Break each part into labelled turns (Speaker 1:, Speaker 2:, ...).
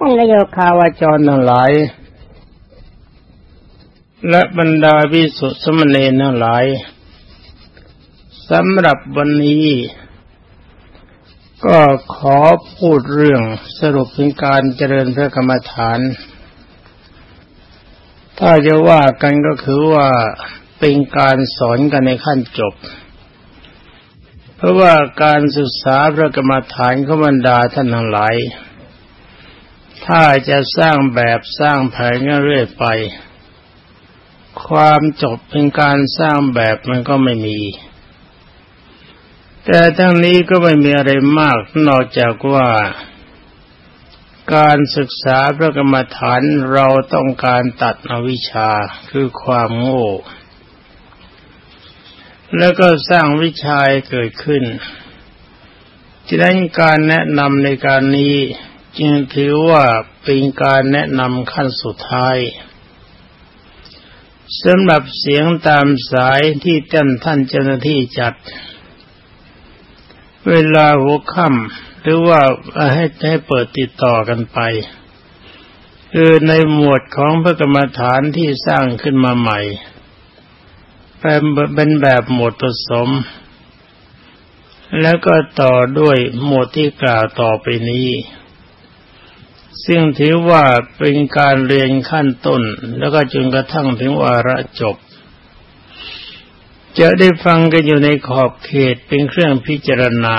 Speaker 1: มังกโยคาวาจรทั้งหลาย และบรรดาวิสุทธิสมณีทั้งหลายสำหรับวันนี้ ก็ขอพูดเรื่องสรุปถึงการเจริญพระกรรมฐาน ถ้าจะว่ากันก็คือว่าเป็นการสอนกันในขั้นจบ เพราะว่าการศึกษาพระกรรมฐานของบรรดาท่านทั้งหลาย ถ้าจะสร้างแบบสร้างแผนเรื่อยไป ความจบเป็นการสร้างแบบมันก็ไม่มี แต่ทั้งนี้ก็ไม่มีอะไรมากนอกจากว่าการศึกษาพระกรรมฐานเราต้องการตัดอวิชชาคือความโง่ แล้วก็สร้างวิชาเกิดขึ้น ฉะนั้นการแนะนำในการนี้ จึงถือว่าเป็นการแนะนำขั้นสุดท้ายสำหรับเสียงตามสายที่ท่านท่านเจ้าหน้าที่จัด เวลาหัวค่ำหรือว่าให้ให้เปิดติดต่อกันไป คือในหมวดของพระกรรมฐานที่สร้างขึ้นมาใหม่เป็นแบบหมวดผสม แล้วก็ต่อด้วยหมวดที่กล่าวต่อไปนี้ ซึ่งถือว่าเป็นการเรียนขั้นต้น แล้วก็จนกระทั่งถึงวาระจบ จะได้ฟังกันอยู่ในขอบเขตเป็นเครื่องพิจารณา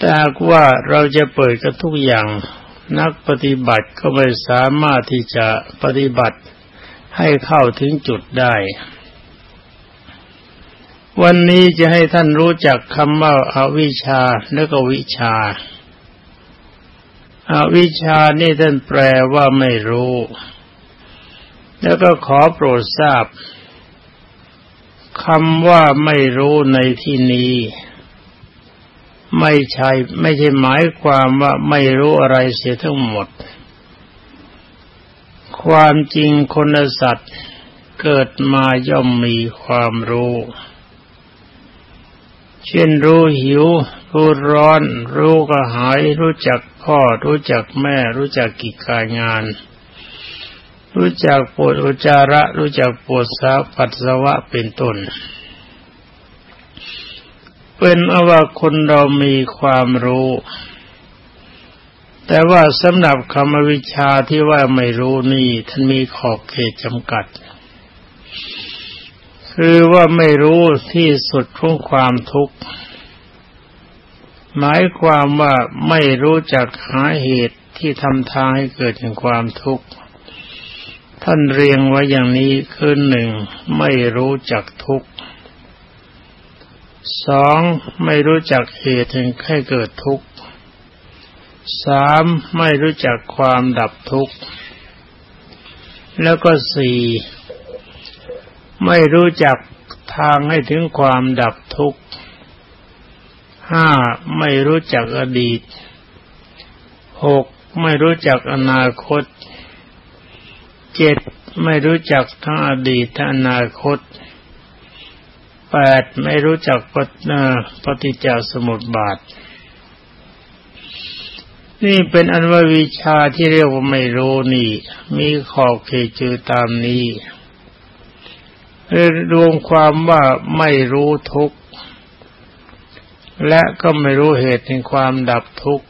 Speaker 1: แต่ว่าเราจะเปิดกับทุกอย่าง นักปฏิบัติก็ไม่สามารถที่จะปฏิบัติให้เข้าถึงจุดได้ วันนี้จะให้ท่านรู้จักคำว่าอาวิชชาและก็วิชา อาวิชชานี่ท่านแปลว่าไม่รู้แล้วก็ขอโปรดทราบคำว่าไม่รู้ในที่นี้ ไม่ใช่ไม่ใช่หมายความว่าไม่รู้อะไรเสียทั้งหมด ความจริงคนสัตว์เกิดมาย่อมมีความรู้ เช่นรู้หิว รู้ร้อนรู้กระหาย รู้จักพ่อ รู้จักแม่ รู้จักกิจการงาน รู้จักปวดอุจาระ รู้จักปวดสาปัสสาวะเป็นต้นเป็นอว่าคนเรามีความรู้ แต่ว่าสำหรับคำวิชาที่ว่าไม่รู้นี่ท่านมีขอบเขตจำกัด คือว่าไม่รู้ที่สุดของความทุกข์ หมายความว่าไม่รู้จักหาเหตุที่ทำทางให้เกิดถึงความทุกข์ท่านเรียงไว้อย่างนี้คือหนึ่งไม่รู้จักทุกข์สองไม่รู้จักเหตุถึงให้เกิดทุกข์สามไม่รู้จักความดับทุกข์แล้วก็สี่ไม่รู้จักทางให้ถึงความดับทุกข์ ห้าไม่รู้จักอดีตหกไม่รู้จักอนาคตเจ็ดไม่รู้จักทั้งอดีตทั้งอนาคตแปดไม่รู้จักปฏิจจสมุปบาท นี่เป็นอันว่าวิชาที่เรียกว่าไม่รู้นี่ มีขอบเขตจือตามนี้รวมความว่าไม่รู้ทุกข์ และก็ไม่รู้เหตุในความดับทุกข์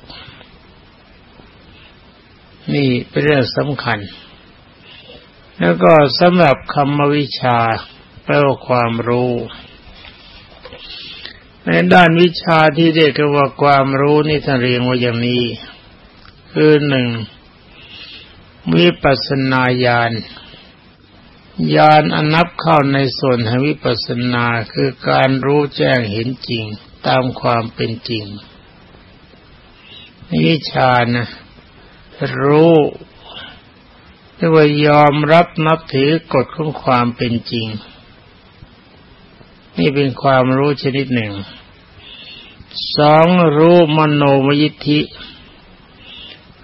Speaker 1: นี่เป็นเรื่องสำคัญ แล้วก็สำหรับคำวิชาแปลว่าความรู้ ในด้านวิชาที่เรียกว่าความรู้นี่ท่านเรียงไว้อย่างนี้ คือหนึ่งวิปัสนาญาณญาณอนับเข้าในส่วนแห่งวิปัสนาคือการรู้แจ้งเห็นจริง ตามความเป็นจริงวิชานะรู้เรียกว่ายอมรับนับถือกฎของความเป็นจริง นี่เป็นความรู้ชนิดหนึ่ง สองรู้มโนมยิทธิ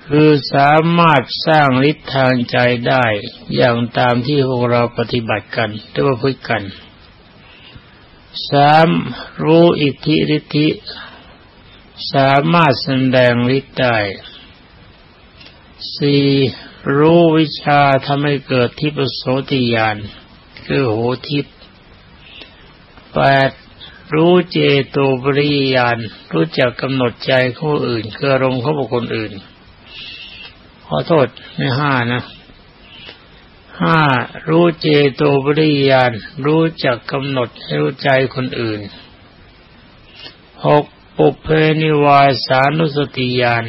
Speaker 1: คือสามารถสร้างฤทธิ์ทางใจได้อย่างตามที่พวกเราปฏิบัติกันหรือว่าพูดกัน สามรู้อิทธิฤทธิสามารถแสดงฤทธิ์ได้สี่รู้วิชาทำให้เกิดทิพโสติยานคือโหทิพแปดรู้เจโตปริยานรู้จักกำหนดใจผู้อื่น คืออารมณ์ของบุคคลอื่น ขอโทษในห้านะ ห้ารู้เจโตปริยานรู้จักกำหนดให้รู้ใจคนอื่นหกปุเพนิวาสานุสติยาน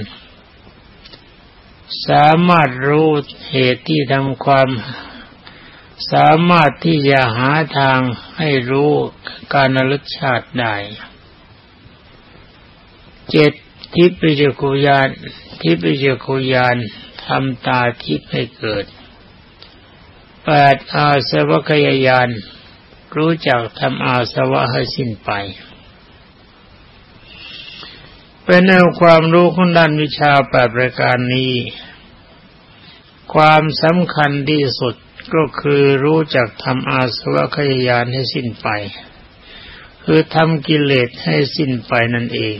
Speaker 1: สามารถรู้เหตุที่ทำความ สามารถที่จะหาทางให้รู้การนลึกชาติได้เจ็ดทิพยคุยานทิพยคุยานทำตาทิพให้เกิด แปดอาสวะขยายาน รู้จักทำอาสวะให้สิ้นไป เป็นแนวความรู้ของด้านวิชาแปดประการนี้ ความสำคัญที่สุดก็คือรู้จักทำอาสวะขยายานให้สิ้นไป คือทำกิเลสให้สิ้นไปนั่นเอง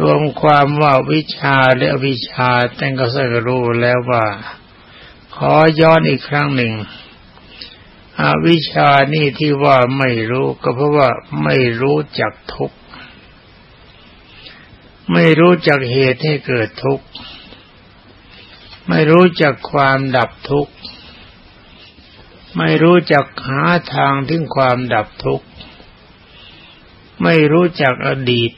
Speaker 1: รวมความว่าวิชาและอวิชาแต่งก็สักรู้แล้วว่า ขอย้อนอีกครั้งหนึ่งอวิชานี่ที่ว่าไม่รู้ก็เพราะว่าไม่รู้จักทุกข์ไม่รู้จักเหตุให้เกิดทุกข์ไม่รู้จักความดับทุกข์ไม่รู้จักหาทางถึงความดับทุกข์ไม่รู้จักอดีต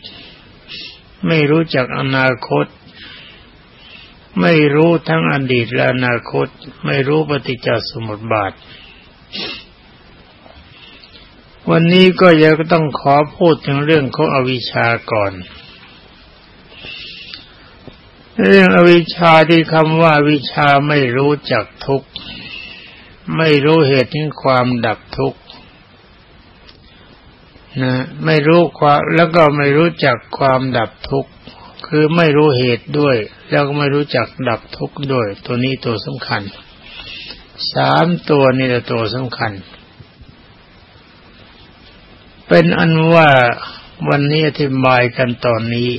Speaker 1: ไม่รู้จักอนาคต ไม่รู้ทั้งอดีตและอนาคต ไม่รู้ปฏิจจสมุปบาท วันนี้ก็ยังต้องขอพูดถึงเรื่องของอวิชชาก่อน เรื่องอวิชชาที่คำว่าวิชาไม่รู้จักทุกข์ ไม่รู้เหตุที่ความดับทุกข์นะไม่รู้ความแล้วก็ไม่รู้จักความดับทุกข์ คือไม่รู้เหตุด้วย แล้วก็ไม่รู้จักดับทุกข์ด้วย ตัวนี้ตัวสำคัญสามตัวนี่แหละตัวสำคัญ เป็นอันว่าวันนี้อธิบายกันตอนนี้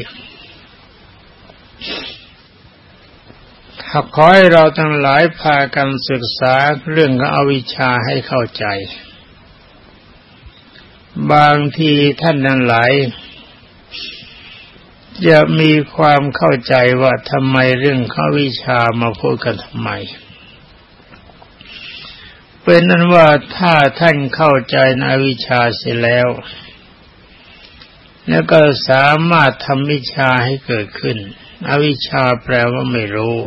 Speaker 1: ขอให้เราทั้งหลายพากันศึกษาเรื่องอวิชชาให้เข้าใจ บางทีท่านทั้งหลาย จะมีความเข้าใจว่าทำไมเรื่องข้าวิชามาพูดกันทำไม เป็นนั้นว่าถ้าท่านเข้าใจในวิชาเสร็จแล้ว แล้วก็สามารถทำวิชาให้เกิดขึ้น อวิชาแปลว่าไม่รู้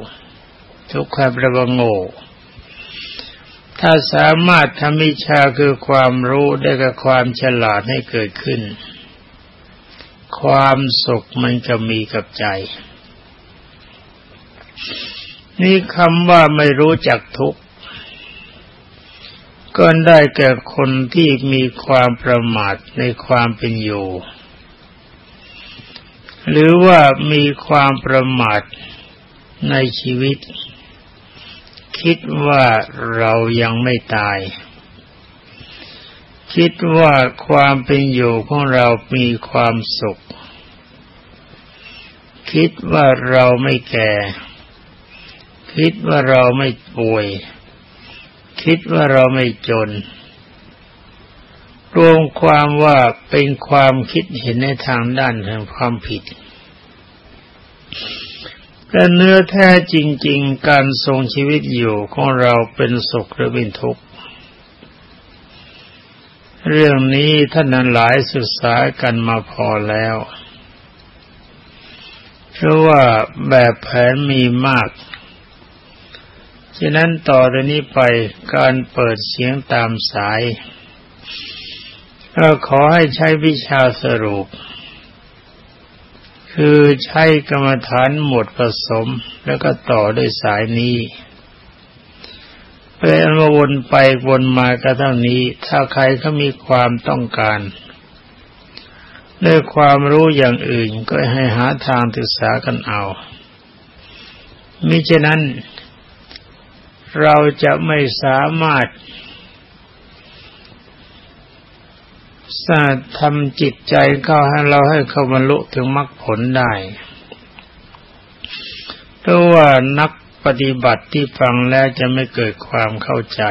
Speaker 1: ทุกข์แปลว่าโง่ถ้าสามารถทำวิชาคือความรู้ได้กับความฉลาดให้เกิดขึ้น ความสุขมันจะมีกับใจ นี่คำว่าไม่รู้จักทุกข์ก็ได้แก่คนที่มีความประมาทในความเป็นอยู่ หรือว่ามีความประมาทในชีวิต คิดว่าเรายังไม่ตาย คิดว่าความเป็นอยู่ของเรามีความสุข คิดว่าเราไม่แก่ คิดว่าเราไม่ป่วย คิดว่าเราไม่จน รวมความว่าเป็นความคิดเห็นในทางด้านแห่งความผิดแต่เนื้อแท้จริง ๆ การทรงชีวิตอยู่ของเราเป็นสุขหรือเป็นทุกข์ เรื่องนี้ท่านนั้นหลายศึกษากันมาพอแล้ว เพราะว่าแบบแผนมีมาก ฉะนั้นต่อจากนี้ไปการเปิดเสียงตามสาย ก็ขอให้ใช้วิชาสรุป คือใช้กรรมฐานหมดผสมแล้วก็ต่อด้วยสายนี้ เป็นมาวนไปวนมาก็เท่านี้ ถ้าใครเขามีความต้องการด้วยความรู้อย่างอื่นก็ให้หาทางศึกษากันเอามิฉะนั้น เราจะไม่สามารถสาทำจิตใจเข้าให้เราให้เขาบรรลุถึงมรรคผลได้เพราะว่านัก ปฏิบัติที่ฟังแล้วจะไม่เกิดความเข้าใจ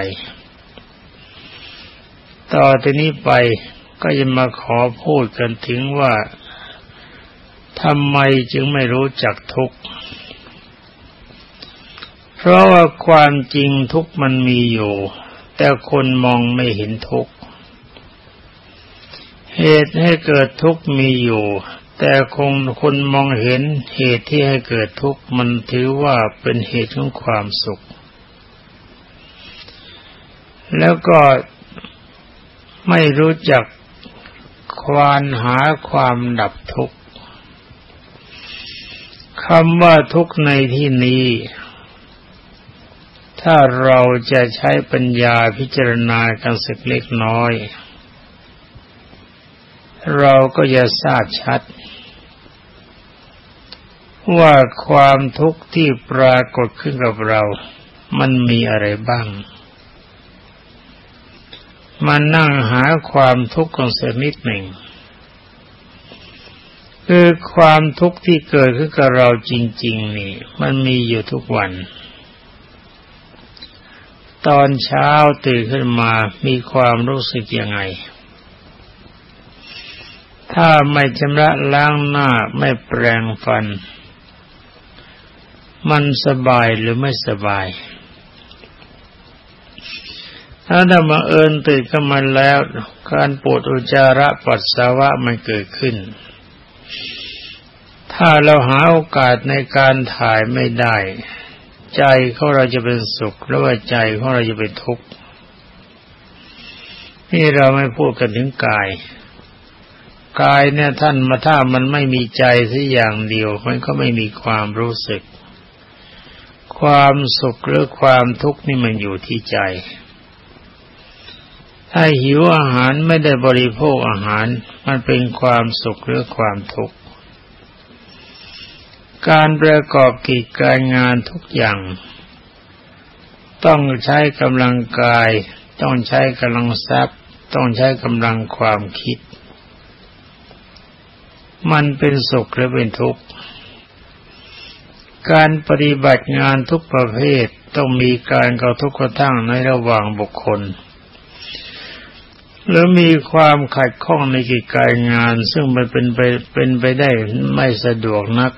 Speaker 1: ต่อทีนี้ไปก็จะมาขอพูดกันถึงว่าทำไมจึงไม่รู้จักทุกข์ เพราะว่าความจริงทุกข์มันมีอยู่ แต่คนมองไม่เห็นทุกข์ เหตุให้เกิดทุกข์มีอยู่ แต่คงคนมองเห็นเหตุที่ให้เกิดทุกข์มันถือว่าเป็นเหตุของความสุข แล้วก็ไม่รู้จักควานหาความดับทุกข์คำว่าทุกข์ในที่นี้ ถ้าเราจะใช้ปัญญาพิจารณากันสักเล็กน้อย เราก็จะทราบชัด ว่าความทุกข์ที่ปรากฏขึ้นกับเรา มันมีอะไรบ้าง มานั่งหาความทุกข์ของเสนิดหนึ่ง คือความทุกข์ที่เกิดขึ้นกับเราจริง ๆ นี่ มันมีอยู่ทุกวัน ตอนเช้าตื่นขึ้นมามีความรู้สึกยังไงถ้าไม่ชำระล้างหน้าไม่แปรงฟัน มันสบายหรือไม่สบาย ถ้าถ้มาเอินตื่นขึ้นมาแล้ว การปวดอุจจาระปัสสาวะมันเกิดขึ้น ถ้าเราหาโอกาสในการถ่ายไม่ได้ ใจของเราจะเป็นสุขหรือว่าใจของเราจะเป็นทุกข์นี่เราไม่พูดกันถึงกาย กายเนี่ยท่านมาถ้ามันไม่มีใจสักอย่างเดียว มันก็ไม่มีความรู้สึก ความสุขหรือความทุกข์นี่มันอยู่ที่ใจ ถ้าหิวอาหารไม่ได้บริโภคอาหาร มันเป็นความสุขหรือความทุกข์ การประกอบกิจการงานทุกอย่าง ต้องใช้กำลังกาย ต้องใช้กำลังทรัพย์ ต้องใช้กำลังความคิด มันเป็นสุขหรือเป็นทุกข์ การปฏิบัติงานทุกประเภทต้องมีการกระทบกระทั่งในระหว่างบุคคล หรือมีความขัดข้องในกิจการงาน ซึ่งมันเป็นไปเป็นไปได้ไม่สะดวกนัก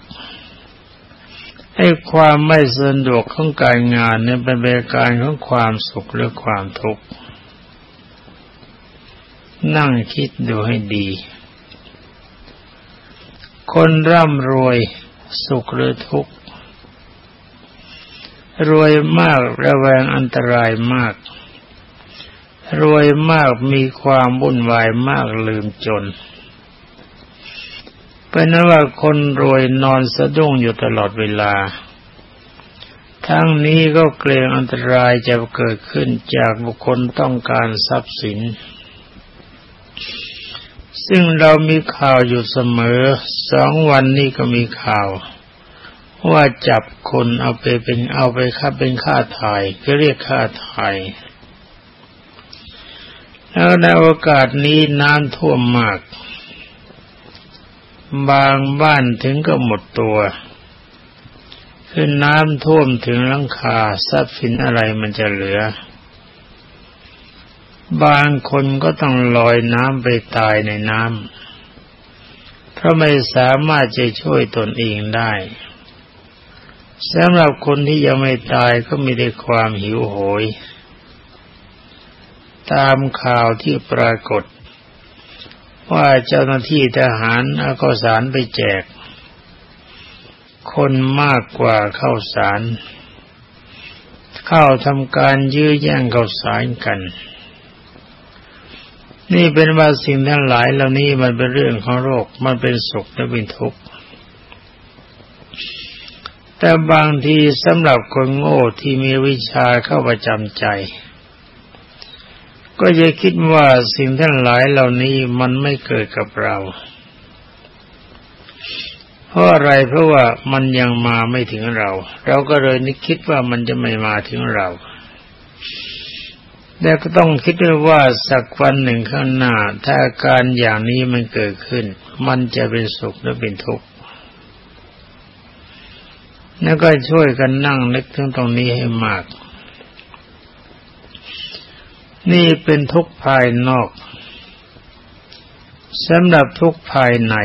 Speaker 1: ให้ความไม่สะดวกของการงานเนี่ยเป็นไปการของความสุขหรือความทุกข์นั่งคิดดูให้ดี คนร่ำรวยสุขหรือทุกข์ รวยมากระแวงอันตรายมาก รวยมากมีความวุ่นวายมากลืมจน เป็นนั้นว่าคนรวยนอนสะดุ้งอยู่ตลอดเวลา ทั้งนี้ก็เกรงอันตรายจะเกิดขึ้นจากบุคคลต้องการทรัพย์สิน ซึ่งเรามีข่าวอยู่เสมอ สองวันนี้ก็มีข่าว ว่าจับคนเอาไปเป็นเอาไปค่าเป็นค่าถ่ายก็เรียกค่าถ่ายแล้วในโอกาสนี้น้ำท่วมมาก บางบ้านถึงก็หมดตัวคือน้ำท่วมถึงหลังคาทรัพย์สินอะไรมันจะเหลือ บางคนก็ต้องลอยน้ำไปตายในน้ำเพราะไม่สามารถจะช่วยตนเองได้ สำหรับคนที่ยังไม่ตายก็มีได้ความหิวโหย ตามข่าวที่ปรากฏ ว่าเจ้าหน้าที่ทหารเอาข้าวสารไปแจก คนมากกว่าข้าวสาร เข้าทำการยื้อแย่งข้าวสารกัน นี่เป็นว่าสิ่งทั้งหลายเหล่านี้มันเป็นเรื่องของโรค มันเป็นสุขและเป็นทุกข์ แต่บางทีสำหรับคนโง่ที่มีวิชาเข้าประจำใจ ก็จะคิดว่าสิ่งทั้งหลายเหล่านี้มันไม่เกิดกับเรา เพราะอะไรเพราะว่ามันยังมาไม่ถึงเรา เราก็เลยนึกคิดว่ามันจะไม่มาถึงเราแต่ก็ต้องคิดด้วยว่าสักวันหนึ่งข้างหน้า ถ้าอาการอย่างนี้มันเกิดขึ้น มันจะเป็นสุขหรือเป็นทุกข์ แล้วก็ช่วยกันนั่งนึกถึงตรงนี้ให้มาก นี่เป็นทุกภายนอกสำหรับทุกภายใน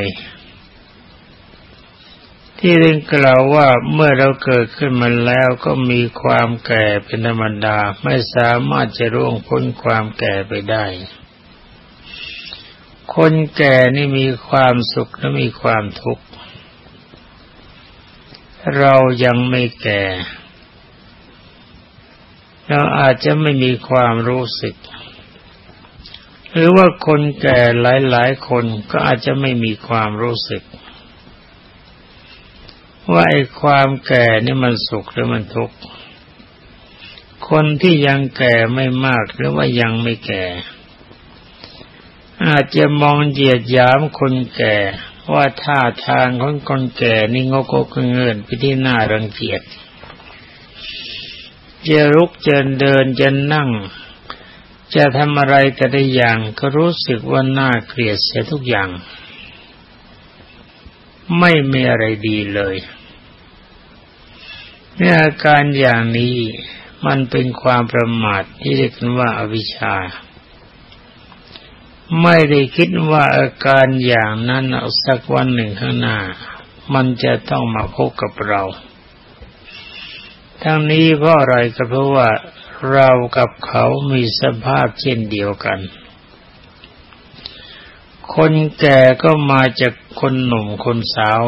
Speaker 1: ที่เรียนกล่าวว่าเมื่อเราเกิดขึ้นมาแล้วก็มีความแก่เป็นธรรมดาไม่สามารถจะร่วงพ้นความแก่ไปได้ คนแก่นี่มีความสุขและมีความทุกข์ เรายังไม่แก่ เราอาจจะไม่มีความรู้สึก หรือว่าคนแก่หลายๆ คนก็อาจจะไม่มีความรู้สึก ว่าไอ้ความแก่นี่มันสุขหรือมันทุกข์คนที่ยังแก่ไม่มากหรือว่ายังไม่แก่ อาจจะมองเหยียดหยามคนแก่ ว่าท่าทางของคนแก่นี่งกกเงินไปที่หน้ารังเกียจจะลุกจะเดินจะนั่ง จะทำอะไรแต่ละอย่างก็รู้สึกว่าน่าเกลียดเสียทุกอย่าง ไม่มีอะไรดีเลยเนี่ยอาการอย่างนี้มันเป็นความประมาทที่เรียกว่าอวิชชา ไม่ได้คิดว่าอาการอย่างนั้นสักวันหนึ่งข้างหน้า มันจะต้องมาพบกับเรา ทั้งนี้เพราะอะไรก็เพราะว่าเรากับเขามีสภาพเช่นเดียวกัน คนแก่ก็มาจากคนหนุ่มคนสาว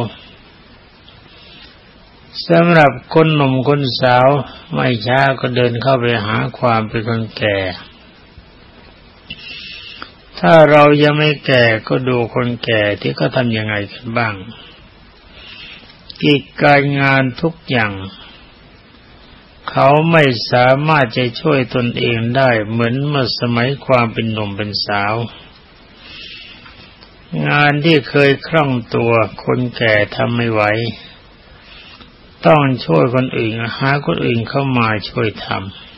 Speaker 1: สำหรับคนหนุ่มคนสาวไม่ช้าก็เดินเข้าไปหาความเป็นคนแก่ ถ้าเรายังไม่แก่ก็ดูคนแก่ที่เขาทำยังไงกันบ้าง กิจการงานทุกอย่าง เขาไม่สามารถจะช่วยตนเองได้เหมือนเมื่อสมัยความเป็นหนุ่มเป็นสาว งานที่เคยคล่องตัวคนแก่ทำไม่ไหว ต้องช่วยคนอื่นหาคนอื่นเข้ามาช่วยทำ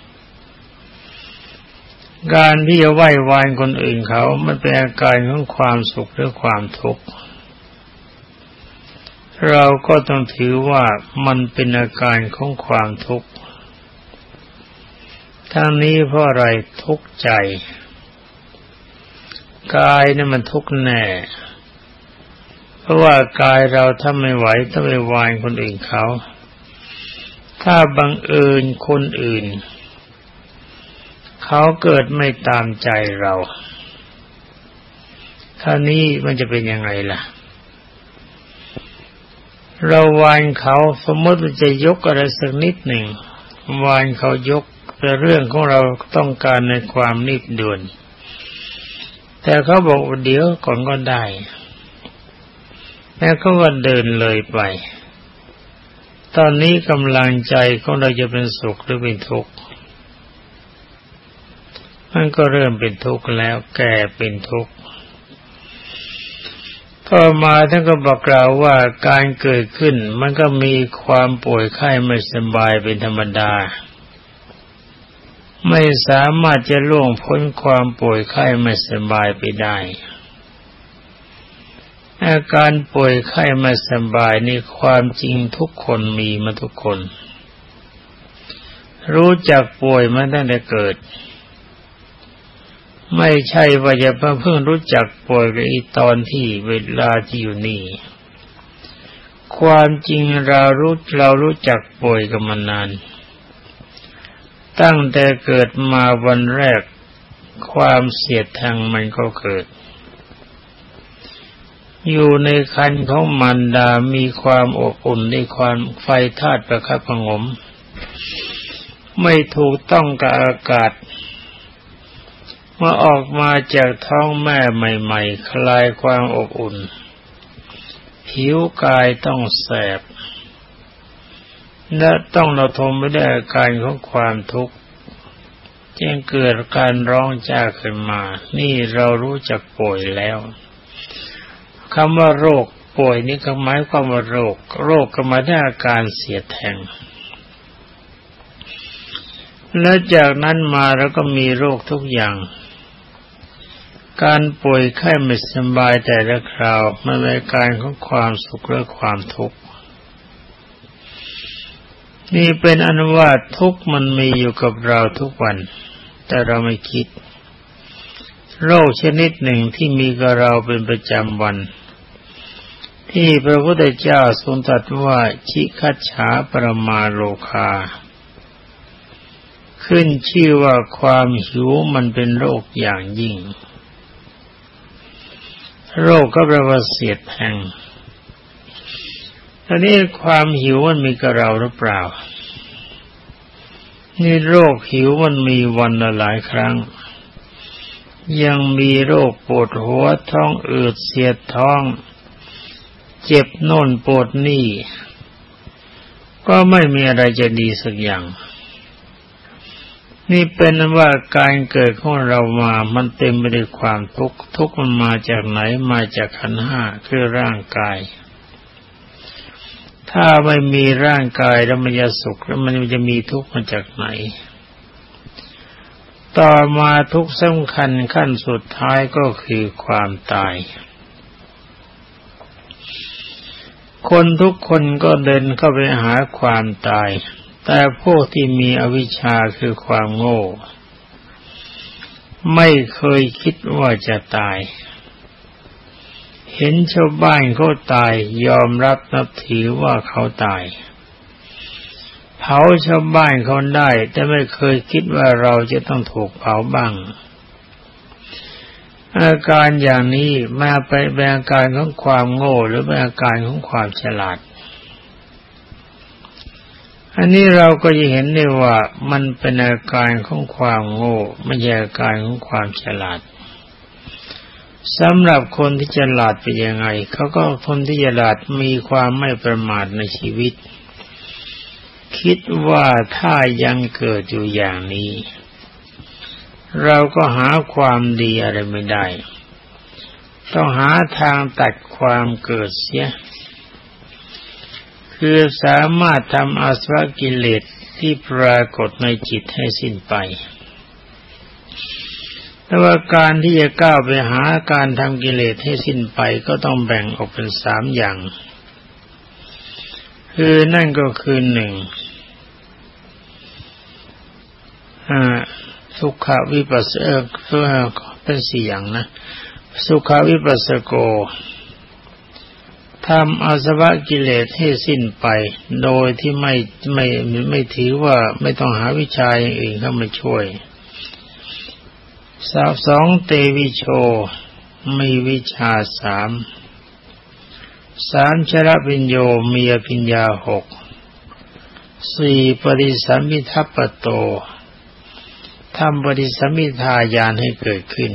Speaker 1: การที่จะไหว้วานคนอื่นเขามันเป็นอาการของความสุขหรือความทุกข์เราก็ต้องถือว่ามันเป็นอาการของความทุกข์ทั้งนี้เพราะอะไรทุกข์ใจ กายนี่มันทุกข์แน่ เพราะว่ากายเราถ้าไม่ไหวต้องไปวานคนอื่นเขา ถ้าบังเอิญคนอื่น เขาเกิดไม่ตามใจเราท่านี้มันจะเป็นยังไงล่ะ เราวานเขาสมมติจะยกอะไรสักนิดหนึ่งวานเขายกแต่เรื่องของเราต้องการในความนิบด่วน แต่เขาบอกเดี๋ยวก่อนก็ได้แล้วเขาก็เดินเลยไป ตอนนี้กำลังใจของเราจะเป็นสุขหรือเป็นทุกข์ มันก็เริ่มเป็นทุกข์แล้วแก่เป็นทุกข์ต่อมาท่านก็บอกกล่าวว่าการเกิดขึ้นมันก็มีความป่วยไข้ไม่สบายเป็นธรรมดา ไม่สามารถจะล่วงพ้นความป่วยไข้ไม่สบายไปได้ อาการป่วยไข้ไม่สบายนี่ความจริงทุกคนมีมาทุกคน รู้จักป่วยมาตั้งแต่เกิด ไม่ใช่ว่าจะเพิ่งรู้จักป่วยกับอีตอนที่เวลาที่อยู่นี่ ความจริงเรารู้เรารู้จักป่วยกันมานาน ตั้งแต่เกิดมาวันแรก ความเสียดทางมันก็เกิด อยู่ในคันของมันดามีความอบอุ่นในความไฟธาตุประคับประงม ไม่ถูกต้องกับอากาศ มื่อออกมาจากท้องแม่ใหม่ๆ คลายความอบอุ่น ผิวกายต้องแสบ และต้องราทมไม่ได้อาการของความทุกข์จึงเกิดการร้องจ้าขึ้นมา นี่เรารู้จักป่วยแล้วคำว่าโรคป่วยนี่ก็หมายความว่าโรค โรคก็มาได้อาการเสียแทง และจากนั้นมาเราก็มีโรคทุกอย่าง การป่วยไข้ไม่สบายแต่ละคราวมันเป็นการของความสุขและความทุกข์นี่เป็นอนุวาตทุกมันมีอยู่กับเราทุกวัน แต่เราไม่คิด โรคชนิดหนึ่งที่มีกับเราเป็นประจำวัน ที่พระพุทธเจ้าทรงตรัสว่าชิคัจฉาปรมาโลคา ขึ้นชื่อว่าความหิวมันเป็นโรคอย่างยิ่ง โรคก็แปลว่าเสียดแทงตอนนี้ความหิวมันมีกับเราหรือเปล่า นี่โรคหิวมันมีวันละหลายครั้ง ยังมีโรคปวดหัวท้องอืดเสียดท้อง เจ็บโน่นปวดนี่ ก็ไม่มีอะไรจะดีสักอย่าง นี่เป็นว่าการเกิดของเรามา มันเต็มไปด้วยความทุกข์ ทุกข์มันมาจากไหน มาจากขันห้าคือร่างกาย ถ้าไม่มีร่างกายแล้วมันจะสุขแล้วมันจะมีทุกข์มาจากไหน ต่อมาทุกสำคัญขั้นสุดท้ายก็คือความตาย คนทุกคนก็เดินเข้าไปหาความตาย แต่พวกที่มีอวิชชาคือความโง่ ไม่เคยคิดว่าจะตาย เห็นชาวบ้านเขาตายยอมรับนับถือว่าเขาตาย เผาชาวบ้านเขาได้ แต่ไม่เคยคิดว่าเราจะต้องถูกเผาบ้าง อาการอย่างนี้มาไปเป็นอาการของความโง่หรือเป็นอาการของความฉลาด อันนี้เราก็จะเห็นได้ว่ามันเป็นอาการของความโง่ไม่ใช่อาการของความฉลาดสำหรับคนที่จะหลาดเป็นยังไงเขาก็คนที่จะหลาดมีความไม่ประมาทในชีวิต คิดว่าถ้ายังเกิดอยู่อย่างนี้ เราก็หาความดีอะไรไม่ได้ ต้องหาทางตัดความเกิดเสีย คือสามารถทำอาสวะกิเลสที่ปรากฏในจิตให้สิ้นไป แต่ว่าการที่จะก้าวไปหาการทำกิเลสให้สิ้นไปก็ต้องแบ่งออกเป็นสามอย่าง คือนั่นก็คือหนึ่งสุขวิปัสสเออเป็นสี่อย่างนะ สุขวิปัสสโก ทำอาสวะกิเลสให้สิ้นไป โดยที่ไม่ไม่ไม่ถือว่าไม่ต้องหาวิชาอย่างอื่นเข้ามาช่วยสาวสองเตวิโชมีวิชาสาม สามชรปิญโยมีอภิญญาหก สี่ปริสัมมิทัปโตทำปริสัมมิทายานให้เกิดขึ้น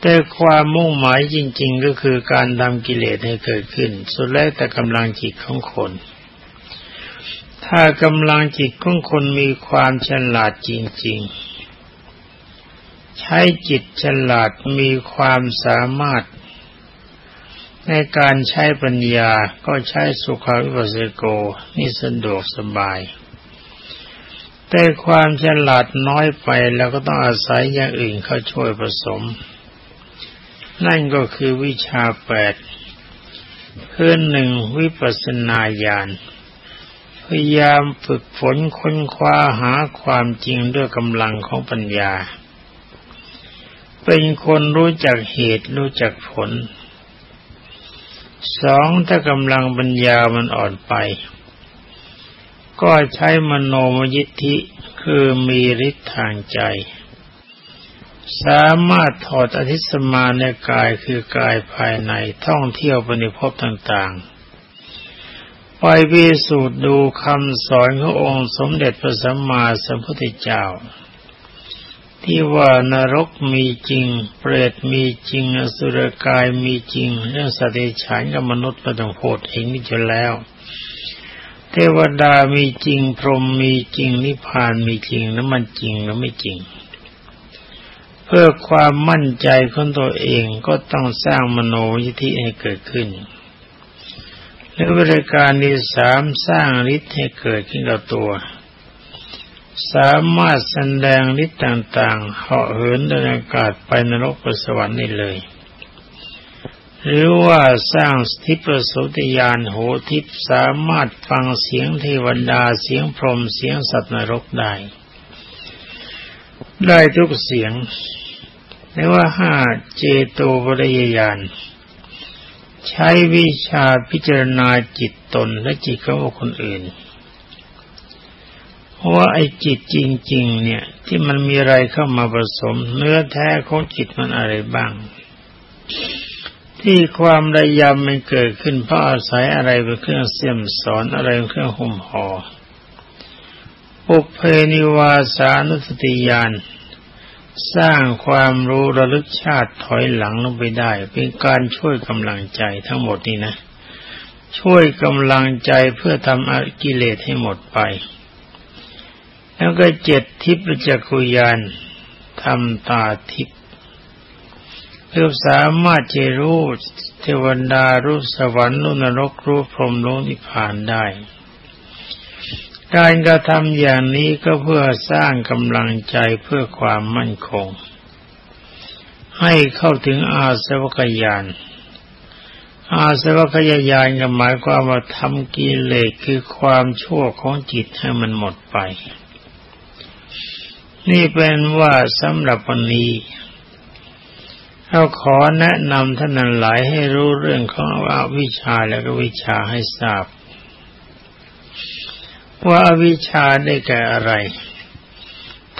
Speaker 1: แต่ความมุ่งหมายจริง ๆ ก็คือการทำกิเลสให้เกิดขึ้น สุดแล้วแต่กำลังจิตของคน ถ้ากำลังจิตของคนมีความฉลาดจริง ๆ ใช้จิตฉลาดมีความสามารถ ในการใช้ปัญญาก็ใช้สุขาวิปัสสโกนี่สะดวกสบายแต่ความฉลาดน้อยไปแล้วก็ต้องอาศัยอย่างอื่นเข้าช่วยผสม นั่นก็คือวิชาแปดคือหนึ่งวิปัสนาญาณพยายามฝึกฝนค้นคว้าหาความจริงด้วยกำลังของปัญญา เป็นคนรู้จักเหตุรู้จักผล สองถ้ากำลังปัญญามันอ่อนไป ก็ใช้มโนมยิทธิคือมีฤทธิ์ทางใจ สามารถถอดอธิสมาในกายคือกายภายในท่องเที่ยวปในภพต่างๆ ไปพิสูจน์ดูคำสอนขององค์สมเด็จพระสัมมาสัมพุทธเจ้า ที่ว่านรกมีจริง เปรตมีจริง อสุรกายมีจริง เรื่องสตว์เดรันกับมนุษย์มาต้องโพดเองนี่จนแล้ว เทวดามีจริง พรหมมีจริง นิพพานมีจริง แล้วมันจริงหรือไม่จริง เพื่อความมั่นใจของตัวเองก็ต้องสร้างมโนยิธิให้เกิดขึ้น และบริการที่สามสร้างฤทธิ์ให้เกิดขึ้นกับตัว สามารถแสดงฤทธิ์ต่างๆเหาะเหินในอากาศไปนรกสวรรค์นี่เลย หรือว่าสร้างทิพประสุติยานโหทิพสามารถฟังเสียงเทวดาเสียงพรหมเสียงสัตว์นรกได้ได้ทุกเสียง แต่ว่าห้าเจโตปริยญาณใช้วิชาพิจารณาจิตตนและจิตของคนอื่น เพราะว่าไอ้จิตจริง ๆ เนี่ย ที่มันมีอะไรเข้ามาผสม เนื้อแท้ของจิตมันอะไรบ้าง ที่ความระยำมันเกิดขึ้นเพราะอาศัยอะไรเป็นเครื่องเสี่ยมสอนอะไรเป็นเครื่องห่มห่อปุเพนิวาสานุสติยาน สร้างความรู้ระลึกชาติถอยหลังลงไปได้ เป็นการช่วยกำลังใจทั้งหมดนี้นะ ช่วยกำลังใจเพื่อทำอกิเลสให้หมดไป แล้วก็เจ็ดทิพยจักรุยานทำตาทิพย์เพื่อสามารถจะรู้เทวดารู้สวรรค์รู้นรกรู้พรหมรู้นิพพานได้ การกระทำอย่างนี้ก็เพื่อสร้างกำลังใจเพื่อความมั่นคง ให้เข้าถึงอาสวัคยาน อาสวัคยายานก็หมายความว่าทำกิเลสคือความชั่วของจิตให้มันหมดไป นี่เป็นว่าสำหรับวันนี้เราขอแนะนำท่านหลายให้รู้เรื่องของวิชาและก็วิชาให้ทราบ ว่าวิชาได้แก่อะไร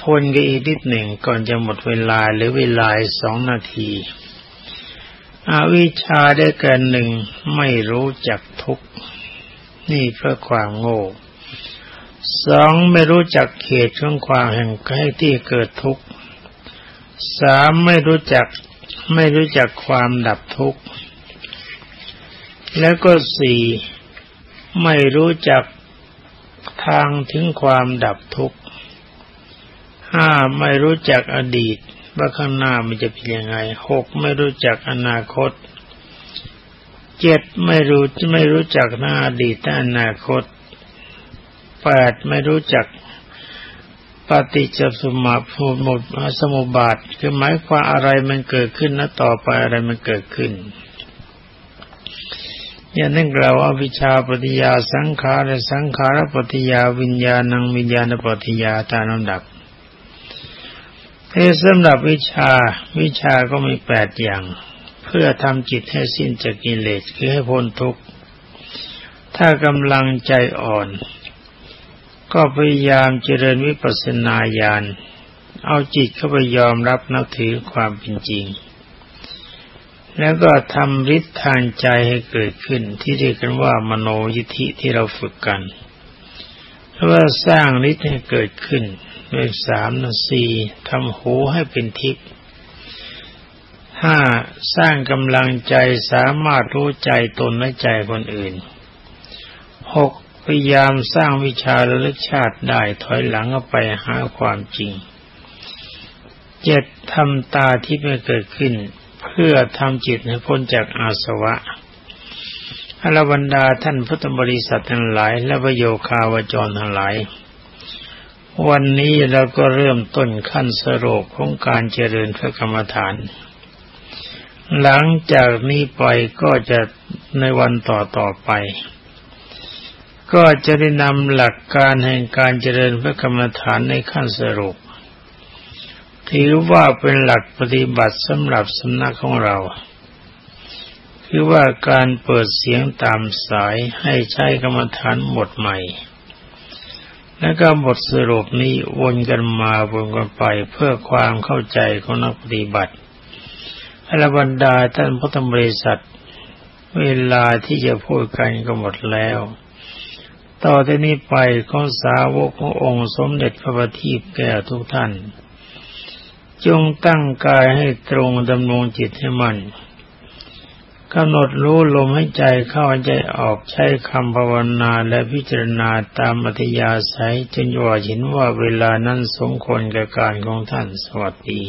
Speaker 1: ทนกันอีกนิดหนึ่งก่อนจะหมดเวลาหรือเวลาสองนาทีอวิชาได้แก่หนึ่งไม่รู้จักทุกนี่เพื่อความโง่สองไม่รู้จักเขตของความแห่งให้ที่เกิดทุกข์สามไม่รู้จักไม่รู้จักความดับทุกข์แล้วก็สี่ไม่รู้จัก ทางถึงความดับทุกข์ห้าไม่รู้จักอดีตว่าข้างหน้ามันจะเป็นยังไงหกไม่รู้จักอนาคตเจ็ดไม่รู้ไม่รู้จักหน้าอดีตและอนาคตแปดไม่รู้จักปฏิจจสมุปสมุบาทคือหมายความอะไรมันเกิดขึ้นแล้วต่อไปอะไรมันเกิดขึ้น อย่างนั้นกล่าวว่าวิชาปฏิยาสังขารสังขารปฏิยาวิญญาณังวิญญาณปฏิยาตามลำดับเอสำหรับวิชาวิชาก็มีแปดอย่าง เพื่อทำจิตให้สิ้นจากกิเลสคือให้พ้นทุกข์ ถ้ากำลังใจอ่อน ก็พยายามเจริญวิปัสสนาญาณเอาจิตเข้าไปยอมรับนับถือความเป็นจริง แล้วก็ทำฤทธิ์ทางใจให้เกิดขึ้น ที่เรียกกันว่ามโนยิธิที่เราฝึกกันแล้วว่าสร้างฤทธิ์ให้เกิดขึ้นด้วยสามนสี่ทำหูให้เป็นทิพย์ห้าสร้างกำลังใจสามารถรู้ใจตนและใจคนอื่นหกพยายามสร้างวิชาระลึกชาติได้ถอยหลังออกไปหาความจริงเจ็ดทำตาที่ไม่เกิดขึ้น พื่อทำจิตให้พ้นจากอาสวะอรบรรดาท่านพุทธบริษัททั้งหลาย และประโยคาวจรทั้งหลาย วันนี้เราก็เริ่มต้นขั้นสรุปของการเจริญพระกรรมฐาน หลังจากนี้ไปก็จะในวันต่อต่อไป ก็จะได้นำหลักการแห่งการเจริญพระกรรมฐานในขั้นสรุป ถือว่าเป็นหลักปฏิบัติสำหรับสำนักของเรา คือว่าการเปิดเสียงตามสายให้ใช้กรรมฐานหมดใหม่ และก็บทสรุปนี้วนกันมาวนกันไปเพื่อความเข้าใจของนักปฏิบัติอรบรรดาท่านพุทธบริษัท เวลาที่จะพูดกันก็หมดแล้ว ต่อที่นี้ไปขอสาวกขององค์สมเด็จพระบัณฑิตแก่ทุกท่าน จงตั้งกายให้ตรงดำรงจิตให้มันกำหนดรู้ลมให้ใจเข้าใจออกใช้คำภาวนาและพิจารณาตามอัธยาศัยจนว่าเห็นว่าเวลานั้นสมควรกับการของท่านสวัสดี